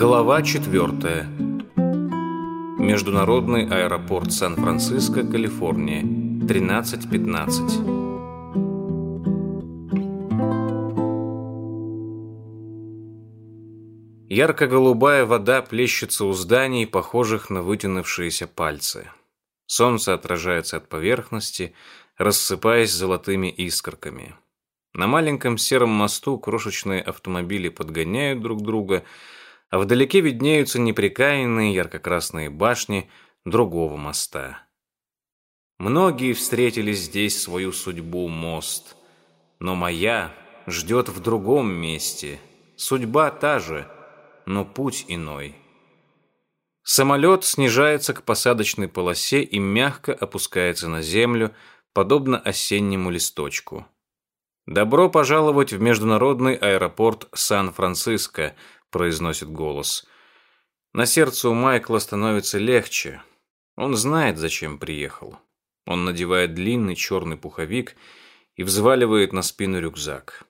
Глава 4. Международный аэропорт Сан-Франциско, Калифорния. 13.15. Ярко-голубая вода плещется у зданий, похожих на вытянувшиеся пальцы. Солнце отражается от поверхности, рассыпаясь золотыми искорками. На маленьком сером мосту крошечные автомобили подгоняют друг друга, а вдалеке виднеются непрекаянные ярко-красные башни другого моста. Многие встретили здесь свою судьбу, мост, но моя ждет в другом месте. Судьба та же, но путь иной. Самолет снижается к посадочной полосе и мягко опускается на землю, подобно осеннему листочку. «Добро пожаловать в международный аэропорт Сан-Франциско», произносит голос. На сердце у Майкла становится легче. Он знает, зачем приехал. Он надевает длинный черный пуховик и взваливает на спину рюкзак.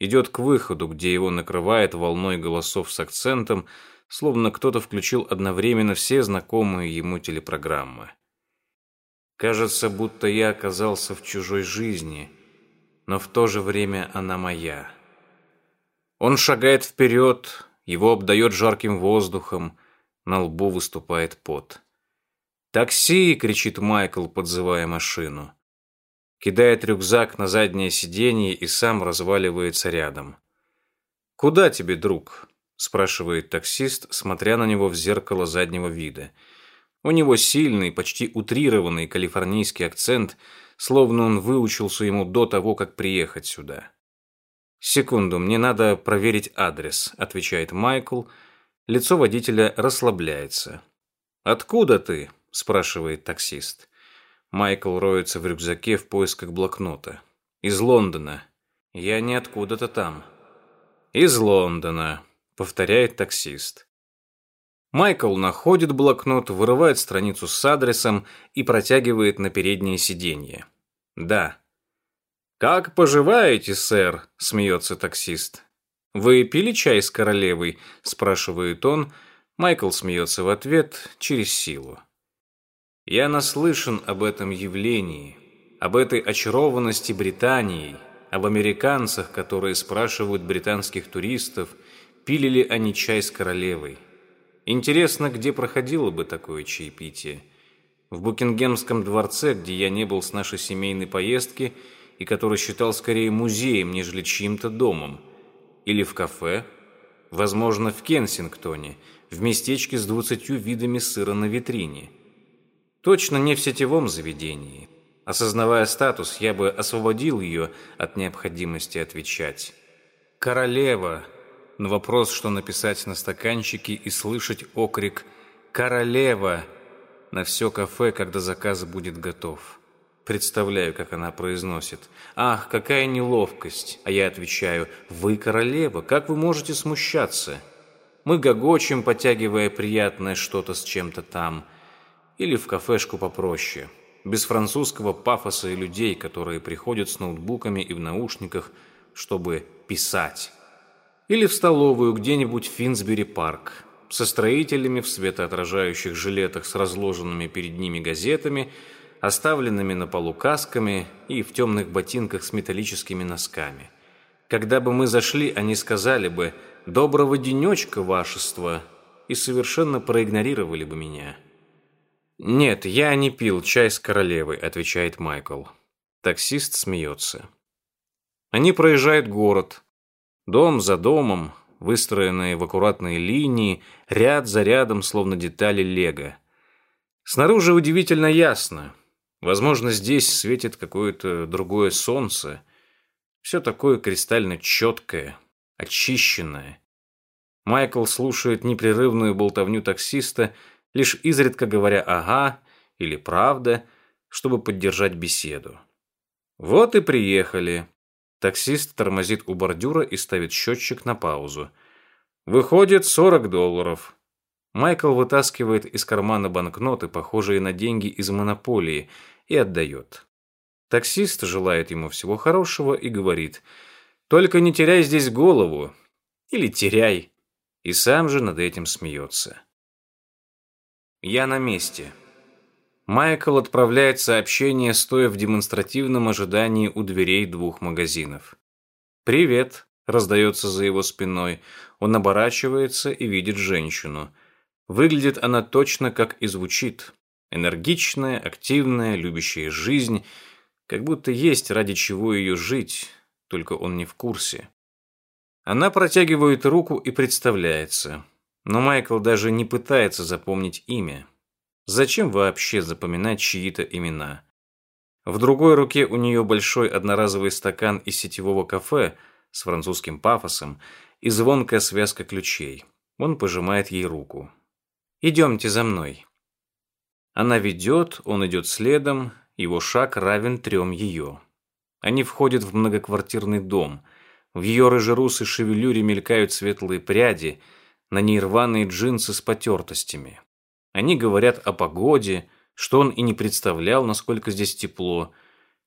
Идет к выходу, где его накрывает волной голосов с акцентом, словно кто-то включил одновременно все знакомые ему телепрограммы. Кажется, будто я оказался в чужой жизни, но в то же время она моя. Он шагает вперед, его обдает жарким воздухом, на лбу выступает пот. «Такси!» — кричит Майкл, подзывая машину. Кидает рюкзак на заднее сиденье и сам разваливается рядом. «Куда тебе, друг?» — спрашивает таксист, смотря на него в зеркало заднего вида. У него сильный, почти утрированный калифорнийский акцент, словно он выучился ему до того, как приехать сюда. «Секунду, мне надо проверить адрес», — отвечает Майкл. Лицо водителя расслабляется. «Откуда ты?» — спрашивает таксист. Майкл роется в рюкзаке в поисках блокнота. «Из Лондона». «Я не откуда-то там». «Из Лондона», — повторяет таксист. Майкл находит блокнот, вырывает страницу с адресом и протягивает на переднее сиденье. «Да, «Как поживаете, сэр?» – смеется таксист. «Вы пили чай с королевой?» – спрашивает он. Майкл смеется в ответ через силу. «Я наслышан об этом явлении, об этой очарованности Британией, об американцах, которые спрашивают британских туристов, пили ли они чай с королевой. Интересно, где проходило бы такое чаепитие? В Букингемском дворце, где я не был с нашей семейной поездки – и который считал скорее музеем, нежели чьим-то домом. Или в кафе, возможно, в Кенсингтоне, в местечке с двадцатью видами сыра на витрине. Точно не в сетевом заведении. Осознавая статус, я бы освободил ее от необходимости отвечать. «Королева!» На вопрос, что написать на стаканчике и слышать окрик «Королева!» на все кафе, когда заказ будет готов. Представляю, как она произносит. «Ах, какая неловкость!» А я отвечаю, «Вы королева, как вы можете смущаться?» Мы гогочем, потягивая приятное что-то с чем-то там. Или в кафешку попроще. Без французского пафоса и людей, которые приходят с ноутбуками и в наушниках, чтобы писать. Или в столовую где-нибудь в Финсбери-парк. Со строителями в светоотражающих жилетах с разложенными перед ними газетами – оставленными на полу касками и в темных ботинках с металлическими носками. Когда бы мы зашли, они сказали бы «Доброго денечка, вашество!» и совершенно проигнорировали бы меня. «Нет, я не пил чай с королевой», — отвечает Майкл. Таксист смеется. Они проезжают город. Дом за домом, выстроенные в аккуратные линии, ряд за рядом, словно детали лего. Снаружи удивительно ясно. Возможно, здесь светит какое-то другое солнце. Все такое кристально четкое, очищенное. Майкл слушает непрерывную болтовню таксиста, лишь изредка говоря «ага» или «правда», чтобы поддержать беседу. Вот и приехали. Таксист тормозит у бордюра и ставит счетчик на паузу. Выходит 40 долларов. Майкл вытаскивает из кармана банкноты, похожие на деньги из монополии, и отдает. Таксист желает ему всего хорошего и говорит, «Только не теряй здесь голову. Или теряй. И сам же над этим смеется. Я на месте. Майкл отправляет сообщение, стоя в демонстративном ожидании у дверей двух магазинов. «Привет», — раздается за его спиной. Он оборачивается и видит женщину. Выглядит она точно как и звучит. Энергичная, активная, любящая жизнь, как будто есть ради чего ее жить, только он не в курсе. Она протягивает руку и представляется. Но Майкл даже не пытается запомнить имя. Зачем вообще запоминать чьи-то имена? В другой руке у нее большой одноразовый стакан из сетевого кафе с французским пафосом и звонкая связка ключей. Он пожимает ей руку. «Идемте за мной». Она ведет, он идет следом, его шаг равен трем ее. Они входят в многоквартирный дом. В ее рыжерусой шевелюре мелькают светлые пряди, на ней рваные джинсы с потертостями. Они говорят о погоде, что он и не представлял, насколько здесь тепло.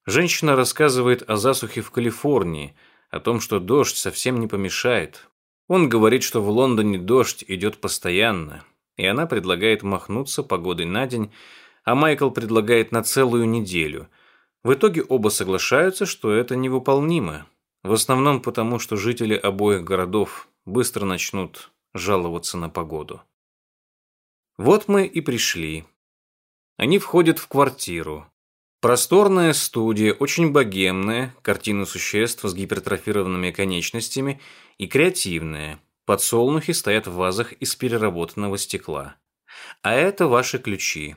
Женщина рассказывает о засухе в Калифорнии, о том, что дождь совсем не помешает. Он говорит, что в Лондоне дождь идет постоянно, и она предлагает махнуться погодой на день, а Майкл предлагает на целую неделю. В итоге оба соглашаются, что это невыполнимо. В основном потому, что жители обоих городов быстро начнут жаловаться на погоду. Вот мы и пришли. Они входят в квартиру. Просторная студия, очень богемная, картины существ с гипертрофированными конечностями и креативная. Подсолнухи стоят в вазах из переработанного стекла. А это ваши ключи.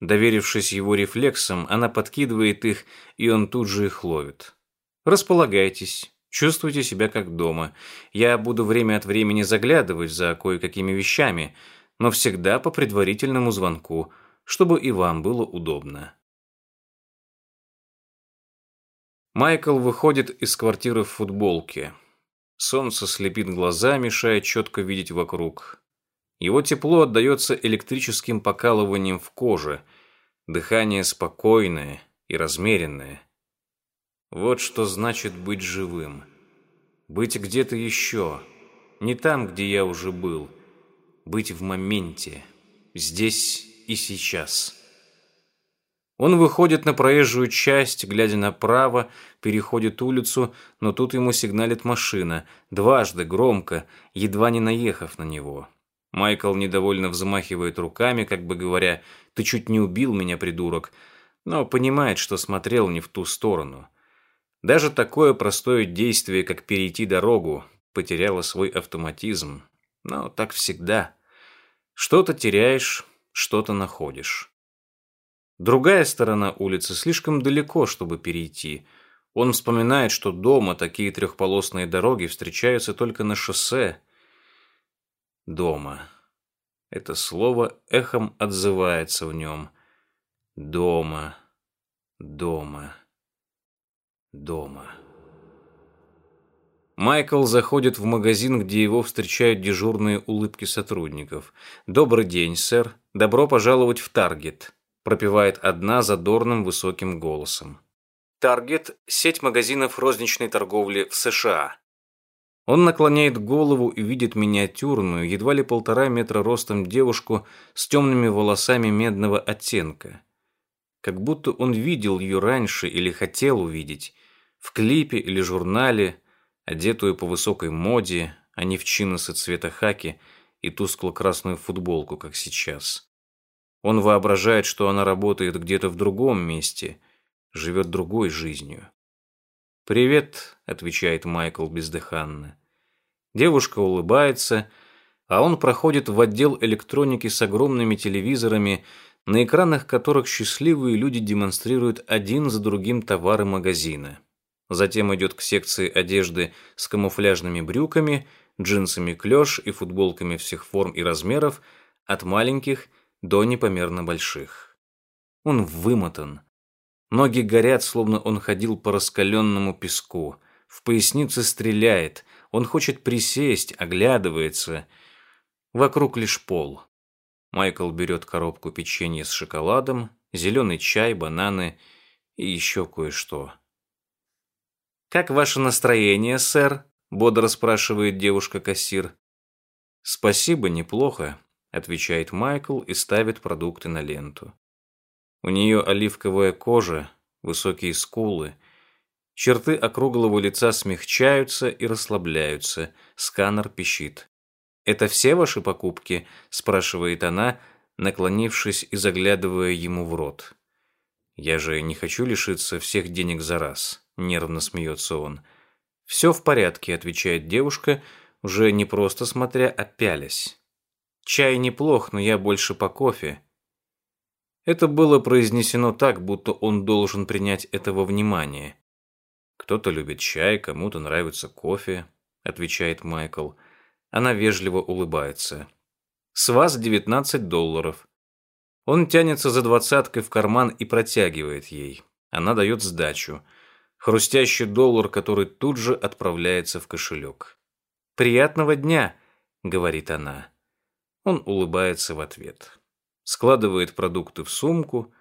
Доверившись его рефлексам, она подкидывает их, и он тут же их ловит. Располагайтесь, чувствуйте себя как дома. Я буду время от времени заглядывать за кое-какими вещами – но всегда по предварительному звонку, чтобы и вам было удобно. Майкл выходит из квартиры в футболке. Солнце слепит глаза, мешая четко видеть вокруг. Его тепло отдается электрическим покалыванием в коже. Дыхание спокойное и размеренное. Вот что значит быть живым. Быть где-то еще. Не там, где я уже был – быть в моменте, здесь и сейчас. Он выходит на проезжую часть, глядя направо, переходит улицу, но тут ему сигналит машина, дважды, громко, едва не наехав на него. Майкл недовольно взмахивает руками, как бы говоря, «Ты чуть не убил меня, придурок», но понимает, что смотрел не в ту сторону. Даже такое простое действие, как перейти дорогу, потеряло свой автоматизм. Но так всегда. Что-то теряешь, что-то находишь. Другая сторона улицы слишком далеко, чтобы перейти. Он вспоминает, что дома такие трехполосные дороги встречаются только на шоссе. Дома. Это слово эхом отзывается в нем. Дома. Дома. Дома. Майкл заходит в магазин, где его встречают дежурные улыбки сотрудников. «Добрый день, сэр. Добро пожаловать в Таргет», пропевает одна задорным высоким голосом. Таргет – сеть магазинов розничной торговли в США. Он наклоняет голову и видит миниатюрную, едва ли полтора метра ростом девушку с темными волосами медного оттенка. Как будто он видел ее раньше или хотел увидеть. В клипе или журнале, одетую по высокой моде, а не в чиносы цвета хаки и тускло-красную футболку, как сейчас. Он воображает, что она работает где-то в другом месте, живет другой жизнью. «Привет», — отвечает Майкл бездыханно. Девушка улыбается, а он проходит в отдел электроники с огромными телевизорами, на экранах которых счастливые люди демонстрируют один за другим товары магазина. Затем идет к секции одежды с камуфляжными брюками, джинсами клеш и футболками всех форм и размеров, от маленьких до непомерно больших. Он вымотан. Ноги горят, словно он ходил по раскаленному песку. В пояснице стреляет. Он хочет присесть, оглядывается. Вокруг лишь пол. Майкл берет коробку печенья с шоколадом, зеленый чай, бананы и еще кое-что. «Как ваше настроение, сэр?» – бодро спрашивает девушка-кассир. «Спасибо, неплохо», — отвечает Майкл и ставит продукты на ленту. У нее оливковая кожа, высокие скулы. Черты округлого лица смягчаются и расслабляются. Сканер пищит. «Это все ваши покупки?» – спрашивает она, наклонившись и заглядывая ему в рот. «Я же не хочу лишиться всех денег за раз», – нервно смеется он. «Все в порядке», – отвечает девушка, уже не просто смотря, а пялясь. «Чай неплох, но я больше по кофе». Это было произнесено так, будто он должен принять этого внимания. «Кто-то любит чай, кому-то нравится кофе», – отвечает Майкл. Она вежливо улыбается. «С вас 19 долларов». Он тянется за двадцаткой в карман и протягивает ей. Она дает сдачу. Хрустящий доллар, который тут же отправляется в кошелек. «Приятного дня», — говорит она. Он улыбается в ответ. Складывает продукты в сумку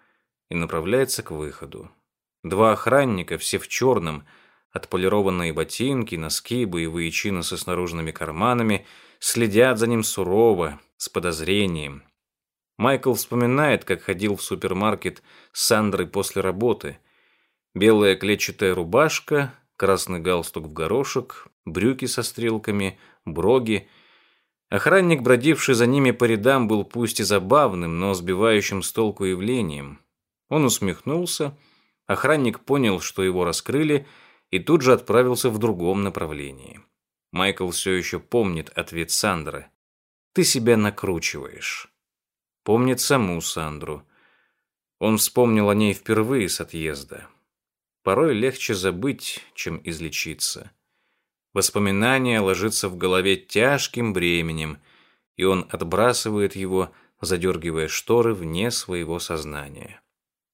и направляется к выходу. Два охранника, все в черном, отполированные ботинки, носки, боевые чины со снаружными карманами, следят за ним сурово, с подозрением. Майкл вспоминает, как ходил в супермаркет с Сандрой после работы. Белая клетчатая рубашка, красный галстук в горошек, брюки со стрелками, броги. Охранник, бродивший за ними по рядам, был пусть и забавным, но сбивающим с толку явлением. Он усмехнулся, охранник понял, что его раскрыли, и тут же отправился в другом направлении. Майкл все еще помнит ответ Сандры. «Ты себя накручиваешь». Помнит саму Сандру. Он вспомнил о ней впервые с отъезда. Порой легче забыть, чем излечиться. Воспоминание ложится в голове тяжким бременем, и он отбрасывает его, задергивая шторы вне своего сознания.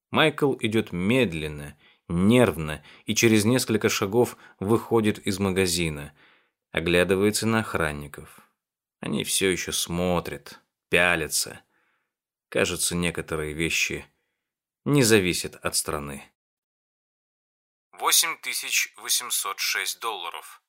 Майкл идет медленно, нервно и через несколько шагов выходит из магазина, оглядывается на охранников. Они все еще смотрят, пялятся. Кажется, некоторые вещи не зависят от страны. 8806 долларов.